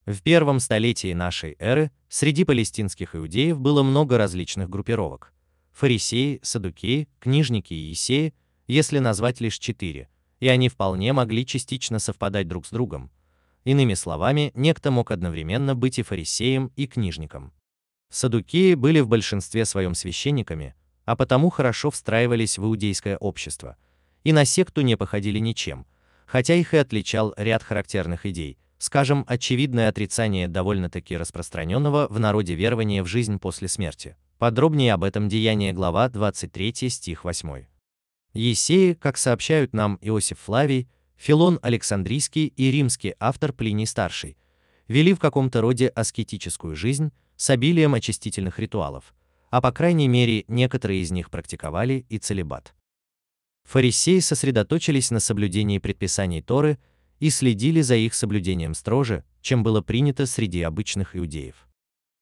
В первом столетии нашей эры среди палестинских иудеев было много различных группировок. Фарисеи, садукеи, книжники и есеи, если назвать лишь четыре, и они вполне могли частично совпадать друг с другом. Иными словами, некто мог одновременно быть и фарисеем, и книжником. Садукеи были в большинстве своем священниками, а потому хорошо встраивались в иудейское общество, и на секту не походили ничем, хотя их и отличал ряд характерных идей – скажем, очевидное отрицание довольно-таки распространенного в народе верования в жизнь после смерти. Подробнее об этом Деяние глава 23 стих 8. Есеи, как сообщают нам Иосиф Флавий, Филон Александрийский и римский автор Плиний Старший, вели в каком-то роде аскетическую жизнь с обилием очистительных ритуалов, а по крайней мере некоторые из них практиковали и целебат. Фарисеи сосредоточились на соблюдении предписаний Торы и следили за их соблюдением строже, чем было принято среди обычных иудеев.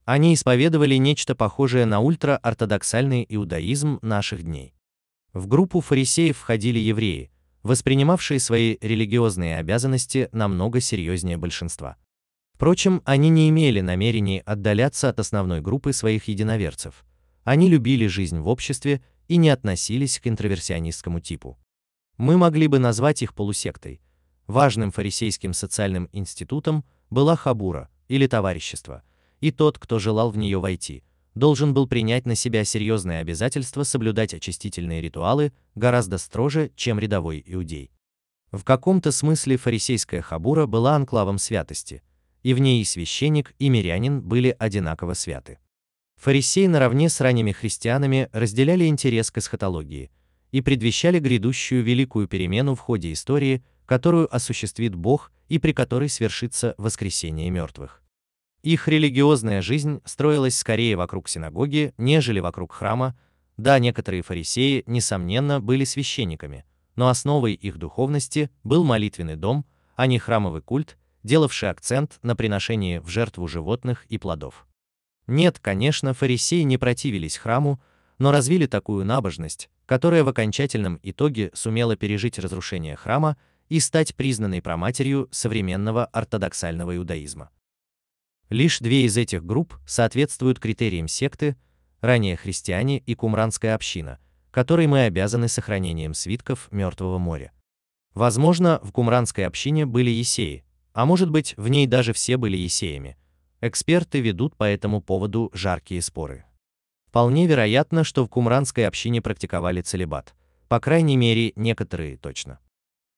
Они исповедовали нечто похожее на ультраортодоксальный иудаизм наших дней. В группу фарисеев входили евреи, воспринимавшие свои религиозные обязанности намного серьезнее большинства. Впрочем, они не имели намерений отдаляться от основной группы своих единоверцев. Они любили жизнь в обществе и не относились к интроверсионистскому типу. Мы могли бы назвать их полусектой, Важным фарисейским социальным институтом была хабура, или товарищество, и тот, кто желал в нее войти, должен был принять на себя серьезное обязательство соблюдать очистительные ритуалы гораздо строже, чем рядовой иудей. В каком-то смысле фарисейская хабура была анклавом святости, и в ней и священник, и мирянин были одинаково святы. Фарисеи наравне с ранними христианами разделяли интерес к эсхатологии и предвещали грядущую великую перемену в ходе истории, которую осуществит Бог и при которой свершится воскресение мертвых. Их религиозная жизнь строилась скорее вокруг синагоги, нежели вокруг храма. Да, некоторые фарисеи, несомненно, были священниками, но основой их духовности был молитвенный дом, а не храмовый культ, делавший акцент на приношении в жертву животных и плодов. Нет, конечно, фарисеи не противились храму, но развили такую набожность, которая в окончательном итоге сумела пережить разрушение храма и стать признанной проматерью современного ортодоксального иудаизма. Лишь две из этих групп соответствуют критериям секты, ранее христиане и кумранская община, которой мы обязаны сохранением свитков Мертвого моря. Возможно, в кумранской общине были есеи, а может быть, в ней даже все были есеями. Эксперты ведут по этому поводу жаркие споры. Вполне вероятно, что в кумранской общине практиковали целебат, по крайней мере, некоторые точно.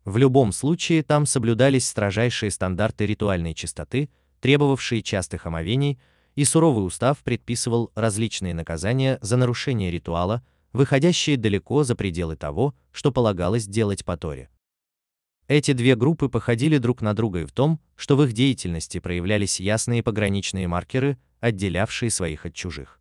В любом случае там соблюдались строжайшие стандарты ритуальной чистоты, требовавшие частых омовений, и суровый устав предписывал различные наказания за нарушение ритуала, выходящие далеко за пределы того, что полагалось делать по Торе. Эти две группы походили друг на друга и в том, что в их деятельности проявлялись ясные пограничные маркеры, отделявшие своих от чужих.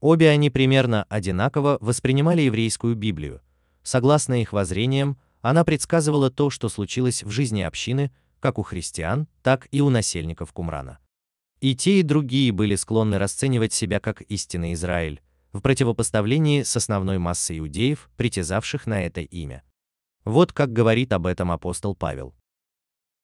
Обе они примерно одинаково воспринимали еврейскую Библию. Согласно их воззрениям, она предсказывала то, что случилось в жизни общины, как у христиан, так и у насельников Кумрана. И те, и другие были склонны расценивать себя как истинный Израиль, в противопоставлении с основной массой иудеев, притязавших на это имя. Вот как говорит об этом апостол Павел.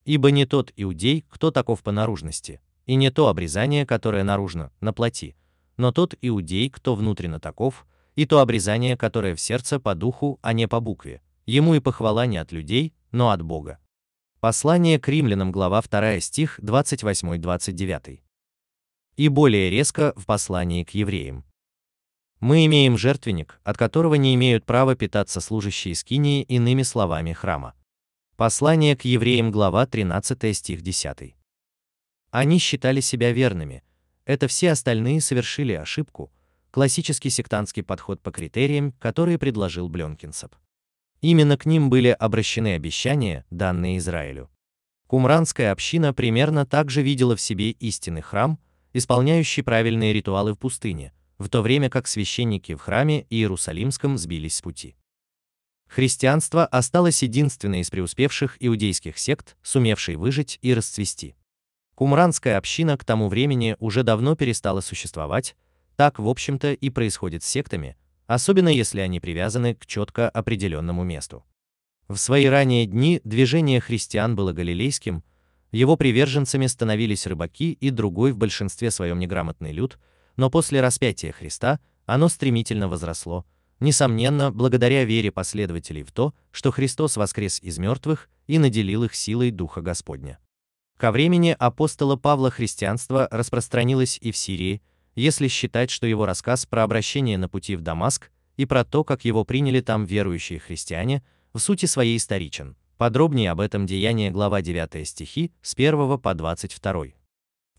«Ибо не тот иудей, кто таков по наружности, и не то обрезание, которое наружно, на плоти, но тот иудей, кто внутренно таков, и то обрезание, которое в сердце по духу, а не по букве, ему и похвала не от людей, но от Бога. Послание к римлянам, глава 2 стих 28-29. И более резко в послании к евреям. Мы имеем жертвенник, от которого не имеют права питаться служащие скинии иными словами храма. Послание к евреям, глава 13 стих 10. Они считали себя верными, это все остальные совершили ошибку, классический сектантский подход по критериям, которые предложил Бленкинсоп. Именно к ним были обращены обещания, данные Израилю. Кумранская община примерно так же видела в себе истинный храм, исполняющий правильные ритуалы в пустыне, в то время как священники в храме Иерусалимском сбились с пути. Христианство осталось единственной из преуспевших иудейских сект, сумевшей выжить и расцвести. Кумранская община к тому времени уже давно перестала существовать, так, в общем-то, и происходит с сектами, особенно если они привязаны к четко определенному месту. В свои ранние дни движение христиан было галилейским, его приверженцами становились рыбаки и другой в большинстве своем неграмотный люд, но после распятия Христа оно стремительно возросло, несомненно, благодаря вере последователей в то, что Христос воскрес из мертвых и наделил их силой Духа Господня. Ко времени апостола Павла христианство распространилось и в Сирии, если считать, что его рассказ про обращение на пути в Дамаск и про то, как его приняли там верующие христиане, в сути своей историчен. Подробнее об этом деяние глава 9 стихи с 1 по 22.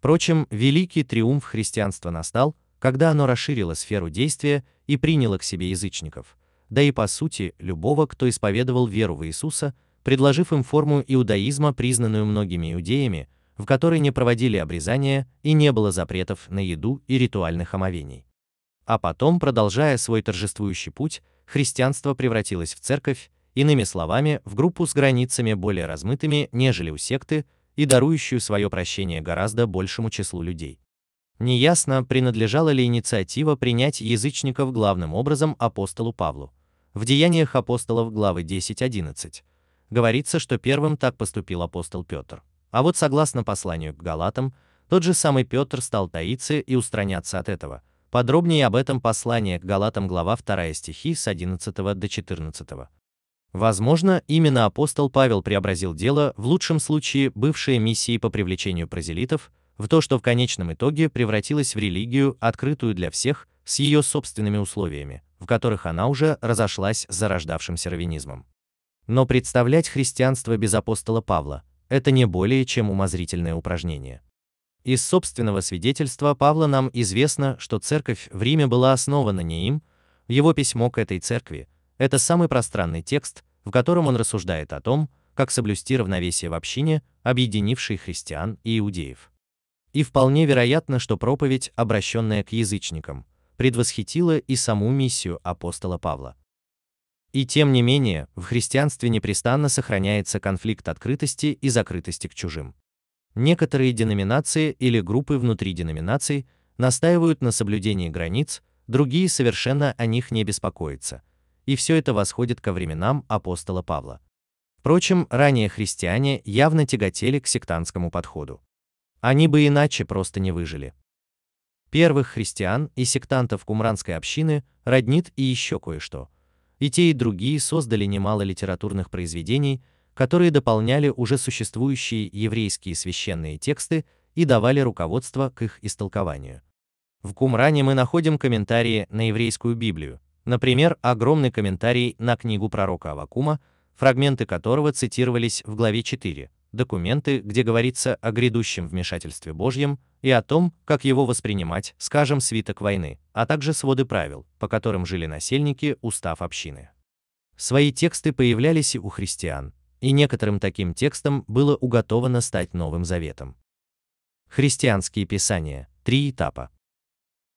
Впрочем, великий триумф христианства настал, когда оно расширило сферу действия и приняло к себе язычников, да и по сути любого, кто исповедовал веру в Иисуса, предложив им форму иудаизма, признанную многими иудеями, в которой не проводили обрезания и не было запретов на еду и ритуальных омовений. А потом, продолжая свой торжествующий путь, христианство превратилось в церковь, иными словами, в группу с границами более размытыми, нежели у секты, и дарующую свое прощение гораздо большему числу людей. Неясно, принадлежала ли инициатива принять язычников главным образом апостолу Павлу. В Деяниях апостолов главы 10-11 говорится, что первым так поступил апостол Петр. А вот согласно посланию к Галатам, тот же самый Петр стал таиться и устраняться от этого. Подробнее об этом послание к Галатам глава 2 стихи с 11 до 14. Возможно, именно апостол Павел преобразил дело, в лучшем случае бывшие миссии по привлечению прозелитов, в то, что в конечном итоге превратилась в религию, открытую для всех, с ее собственными условиями, в которых она уже разошлась с зарождавшимся раввинизмом. Но представлять христианство без апостола Павла – это не более чем умозрительное упражнение. Из собственного свидетельства Павла нам известно, что церковь в Риме была основана не им, его письмо к этой церкви – это самый пространный текст, в котором он рассуждает о том, как соблюсти равновесие в общине, объединившей христиан и иудеев. И вполне вероятно, что проповедь, обращенная к язычникам, предвосхитила и саму миссию апостола Павла. И тем не менее, в христианстве непрестанно сохраняется конфликт открытости и закрытости к чужим. Некоторые деноминации или группы внутри деноминаций настаивают на соблюдении границ, другие совершенно о них не беспокоятся. И все это восходит ко временам апостола Павла. Впрочем, ранее христиане явно тяготели к сектантскому подходу. Они бы иначе просто не выжили. Первых христиан и сектантов кумранской общины роднит и еще кое-что. И те, и другие создали немало литературных произведений, которые дополняли уже существующие еврейские священные тексты и давали руководство к их истолкованию. В Кумране мы находим комментарии на еврейскую Библию, например, огромный комментарий на книгу пророка Авакума, фрагменты которого цитировались в главе 4, документы, где говорится о грядущем вмешательстве Божьем и о том, как его воспринимать, скажем, свиток войны, а также своды правил, по которым жили насельники, устав общины. Свои тексты появлялись и у христиан, и некоторым таким текстам было уготовано стать Новым Заветом. Христианские писания. Три этапа.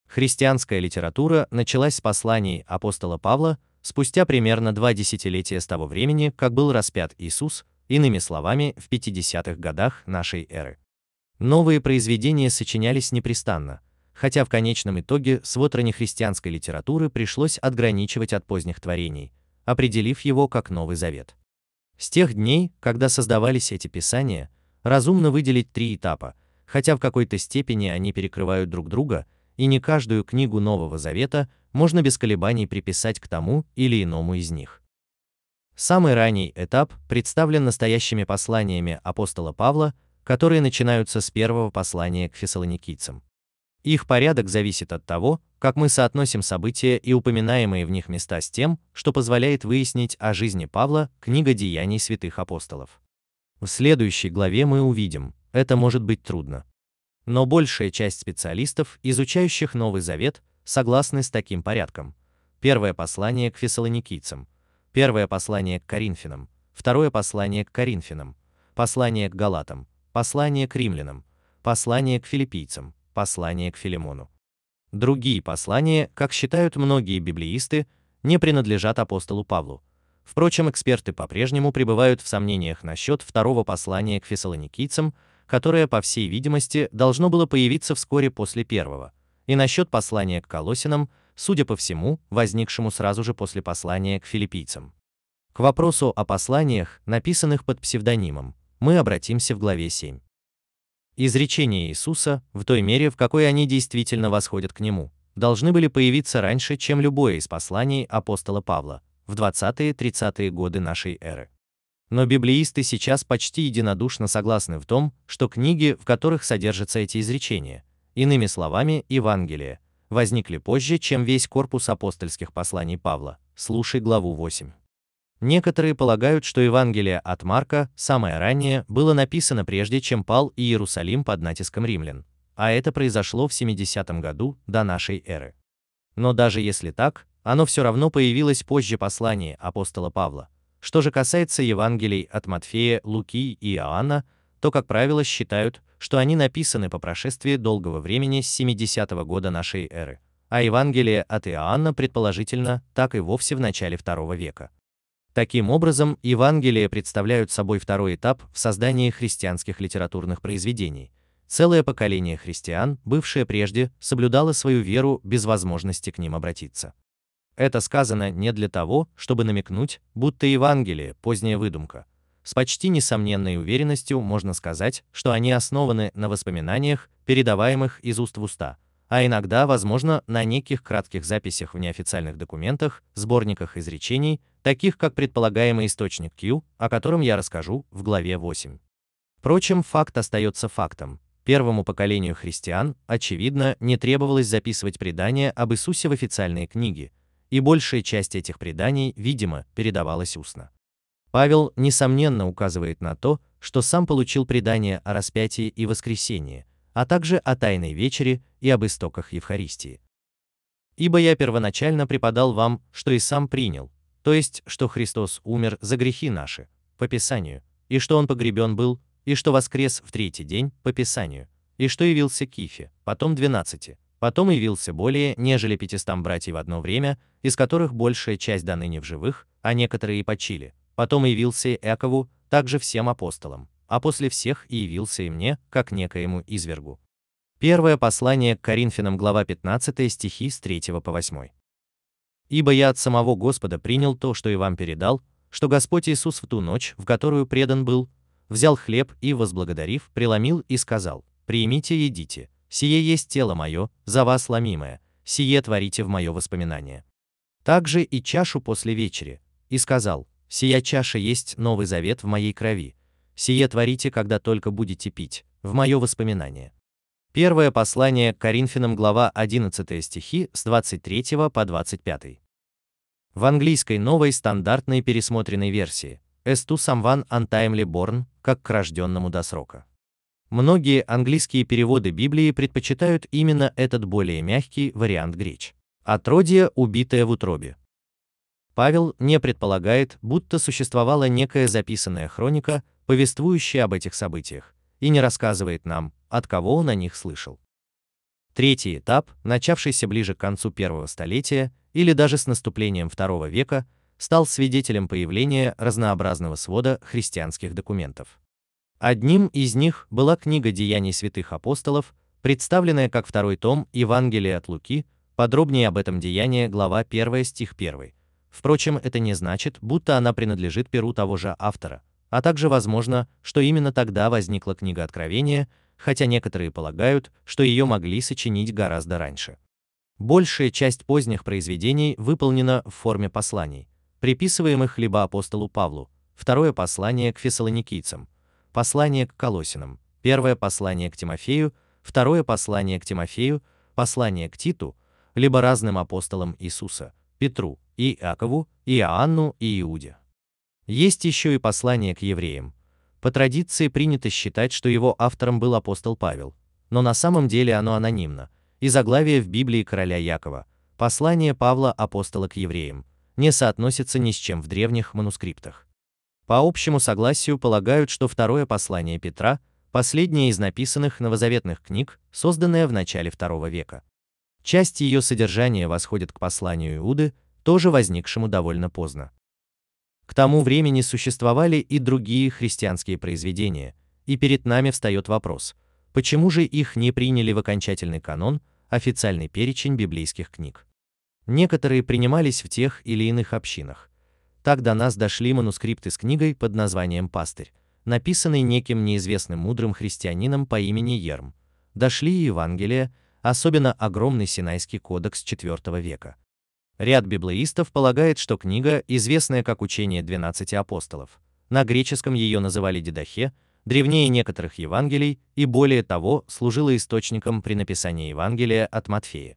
Христианская литература началась с посланий апостола Павла спустя примерно два десятилетия с того времени, как был распят Иисус, иными словами, в 50-х годах нашей эры. Новые произведения сочинялись непрестанно, хотя в конечном итоге свод раннехристианской литературы пришлось отграничивать от поздних творений, определив его как Новый Завет. С тех дней, когда создавались эти писания, разумно выделить три этапа, хотя в какой-то степени они перекрывают друг друга, и не каждую книгу Нового Завета можно без колебаний приписать к тому или иному из них. Самый ранний этап представлен настоящими посланиями апостола Павла, которые начинаются с первого послания к фессалоникийцам. Их порядок зависит от того, как мы соотносим события и упоминаемые в них места с тем, что позволяет выяснить о жизни Павла, книга деяний святых апостолов. В следующей главе мы увидим, это может быть трудно. Но большая часть специалистов, изучающих Новый Завет, согласны с таким порядком. Первое послание к фессалоникийцам – Первое послание к Коринфянам, второе послание к Коринфянам, послание к Галатам, послание к римлянам, послание к филиппийцам, послание к Филимону. Другие послания, как считают многие библеисты, не принадлежат апостолу Павлу. Впрочем, эксперты по-прежнему пребывают в сомнениях насчет второго послания к фессалоникийцам, которое, по всей видимости, должно было появиться вскоре после первого, и насчет послания к колосинам, судя по всему, возникшему сразу же после послания к филиппийцам. К вопросу о посланиях, написанных под псевдонимом, мы обратимся в главе 7. Изречения Иисуса, в той мере, в какой они действительно восходят к Нему, должны были появиться раньше, чем любое из посланий апостола Павла, в 20-30-е годы нашей эры. Но библеисты сейчас почти единодушно согласны в том, что книги, в которых содержатся эти изречения, иными словами, Евангелие, возникли позже, чем весь корпус апостольских посланий Павла. Слушай главу 8. Некоторые полагают, что Евангелие от Марка, самое раннее, было написано прежде, чем пал Иерусалим под натиском римлян, а это произошло в 70 году до нашей эры. Но даже если так, оно все равно появилось позже послания апостола Павла. Что же касается Евангелий от Матфея, Луки и Иоанна, то, как правило, считают, что они написаны по прошествии долгого времени с 70 -го года нашей эры, а Евангелие от Иоанна, предположительно, так и вовсе в начале II века. Таким образом, Евангелия представляют собой второй этап в создании христианских литературных произведений. Целое поколение христиан, бывшее прежде, соблюдало свою веру без возможности к ним обратиться. Это сказано не для того, чтобы намекнуть, будто Евангелие – поздняя выдумка. С почти несомненной уверенностью можно сказать, что они основаны на воспоминаниях, передаваемых из уст в уста, а иногда, возможно, на неких кратких записях в неофициальных документах, сборниках изречений, таких как предполагаемый источник Q, о котором я расскажу в главе 8. Впрочем, факт остается фактом. Первому поколению христиан, очевидно, не требовалось записывать предания об Иисусе в официальные книги, и большая часть этих преданий, видимо, передавалась устно. Павел, несомненно, указывает на то, что сам получил предание о распятии и воскресении, а также о Тайной вечере и об истоках Евхаристии. Ибо я первоначально преподал вам, что и сам принял, то есть, что Христос умер за грехи наши, по Писанию, и что Он погребен был, и что воскрес в третий день, по Писанию, и что явился Кифе, потом двенадцати, потом явился более, нежели пятистам братьев в одно время, из которых большая часть до ныне в живых, а некоторые и почили, потом явился Экову, также всем апостолам, а после всех и явился и мне, как некоему извергу. Первое послание к Коринфянам, глава 15, стихи с 3 по 8. Ибо я от самого Господа принял то, что и вам передал, что Господь Иисус в ту ночь, в которую предан был, взял хлеб и, возблагодарив, преломил и сказал, «Примите и едите, сие есть тело мое, за вас ломимое, сие творите в мое воспоминание». Также и чашу после вечери, и сказал, «Сия чаша есть новый завет в моей крови, сие творите, когда только будете пить, в мое воспоминание». Первое послание Коринфянам, глава 11 стихи с 23 по 25. В английской новой стандартной пересмотренной версии «As to someone untimely born» как к рожденному до срока. Многие английские переводы Библии предпочитают именно этот более мягкий вариант греч. Отродье, убитое в утробе. Павел не предполагает, будто существовала некая записанная хроника, повествующая об этих событиях, и не рассказывает нам, от кого он о них слышал. Третий этап, начавшийся ближе к концу первого столетия или даже с наступлением второго века, стал свидетелем появления разнообразного свода христианских документов. Одним из них была книга Деяний святых апостолов, представленная как второй том Евангелия от Луки, подробнее об этом деянии глава 1 стих 1. Впрочем, это не значит, будто она принадлежит перу того же автора, а также возможно, что именно тогда возникла книга Откровения, хотя некоторые полагают, что ее могли сочинить гораздо раньше. Большая часть поздних произведений выполнена в форме посланий, приписываемых либо апостолу Павлу, второе послание к фессалоникийцам, послание к колосинам, первое послание к Тимофею, второе послание к Тимофею, послание к Титу, либо разным апостолам Иисуса, Петру, Иакову, Иоанну и Иуде. Есть еще и послание к евреям, по традиции принято считать, что его автором был апостол Павел, но на самом деле оно анонимно, и заглавие в Библии короля Якова, послание Павла апостола к евреям, не соотносится ни с чем в древних манускриптах. По общему согласию полагают, что второе послание Петра – последнее из написанных новозаветных книг, созданное в начале II века. Часть ее содержания восходит к посланию Иуды, тоже возникшему довольно поздно. К тому времени существовали и другие христианские произведения, и перед нами встает вопрос, почему же их не приняли в окончательный канон, официальный перечень библейских книг. Некоторые принимались в тех или иных общинах. Так до нас дошли манускрипты с книгой под названием «Пастырь», написанный неким неизвестным мудрым христианином по имени Ерм. Дошли и Евангелия, особенно огромный Синайский кодекс IV века. Ряд библеистов полагает, что книга, известная как учение 12 апостолов, на греческом ее называли Дидахе, древнее некоторых Евангелий и более того служила источником при написании Евангелия от Матфея.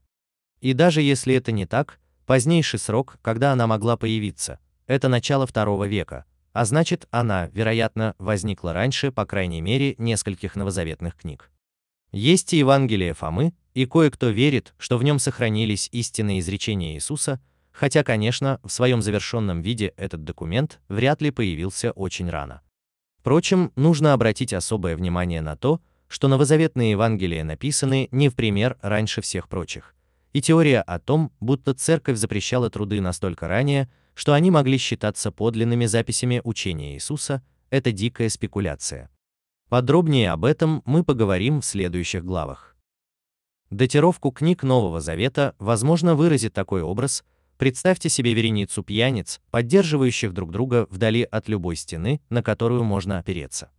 И даже если это не так, позднейший срок, когда она могла появиться, это начало II века, а значит, она, вероятно, возникла раньше, по крайней мере, нескольких новозаветных книг. Есть и Евангелие Фомы, и кое-кто верит, что в нем сохранились истинные изречения Иисуса, хотя, конечно, в своем завершенном виде этот документ вряд ли появился очень рано. Впрочем, нужно обратить особое внимание на то, что новозаветные Евангелия написаны не в пример раньше всех прочих. И теория о том, будто церковь запрещала труды настолько ранее, что они могли считаться подлинными записями учения Иисуса, это дикая спекуляция. Подробнее об этом мы поговорим в следующих главах. Датировку книг Нового Завета возможно выразить такой образ, представьте себе вереницу пьяниц, поддерживающих друг друга вдали от любой стены, на которую можно опереться.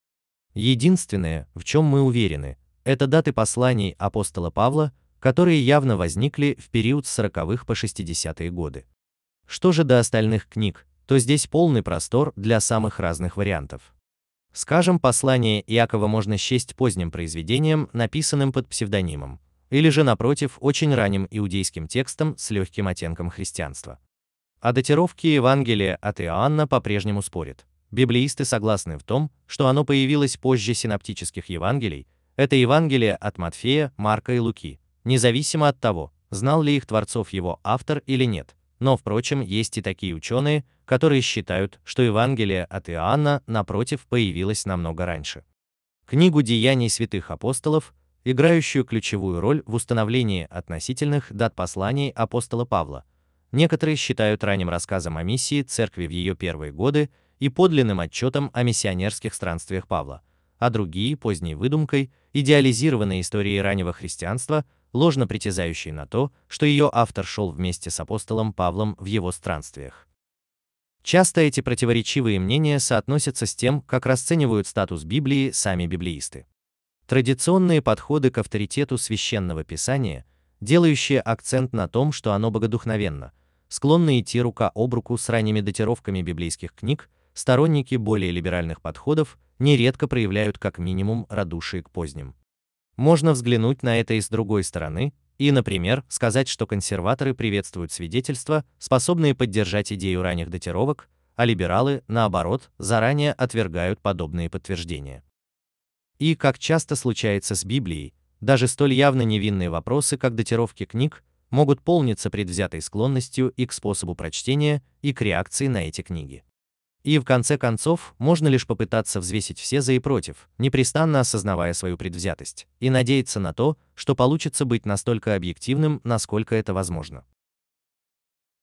Единственное, в чем мы уверены, это даты посланий апостола Павла, которые явно возникли в период с 40-х по 60-е годы. Что же до остальных книг, то здесь полный простор для самых разных вариантов. Скажем, послание Иакова можно счесть поздним произведением, написанным под псевдонимом, или же, напротив, очень ранним иудейским текстом с легким оттенком христианства. О датировке Евангелия от Иоанна по-прежнему спорят. Библеисты согласны в том, что оно появилось позже синоптических Евангелий, это Евангелие от Матфея, Марка и Луки, независимо от того, знал ли их творцов его автор или нет, но, впрочем, есть и такие ученые, которые считают, что Евангелие от Иоанна, напротив, появилось намного раньше. Книгу «Деяний святых апостолов», играющую ключевую роль в установлении относительных дат посланий апостола Павла, некоторые считают ранним рассказом о миссии церкви в ее первые годы и подлинным отчетом о миссионерских странствиях Павла, а другие – поздней выдумкой, идеализированной историей раннего христианства – ложно притязающей на то, что ее автор шел вместе с апостолом Павлом в его странствиях. Часто эти противоречивые мнения соотносятся с тем, как расценивают статус Библии сами библеисты. Традиционные подходы к авторитету священного писания, делающие акцент на том, что оно богодухновенно, склонны идти рука об руку с ранними датировками библейских книг, сторонники более либеральных подходов нередко проявляют как минимум радушие к поздним. Можно взглянуть на это и с другой стороны, и, например, сказать, что консерваторы приветствуют свидетельства, способные поддержать идею ранних датировок, а либералы, наоборот, заранее отвергают подобные подтверждения. И, как часто случается с Библией, даже столь явно невинные вопросы, как датировки книг, могут полниться предвзятой склонностью и к способу прочтения, и к реакции на эти книги. И в конце концов, можно лишь попытаться взвесить все за и против, непрестанно осознавая свою предвзятость, и надеяться на то, что получится быть настолько объективным, насколько это возможно.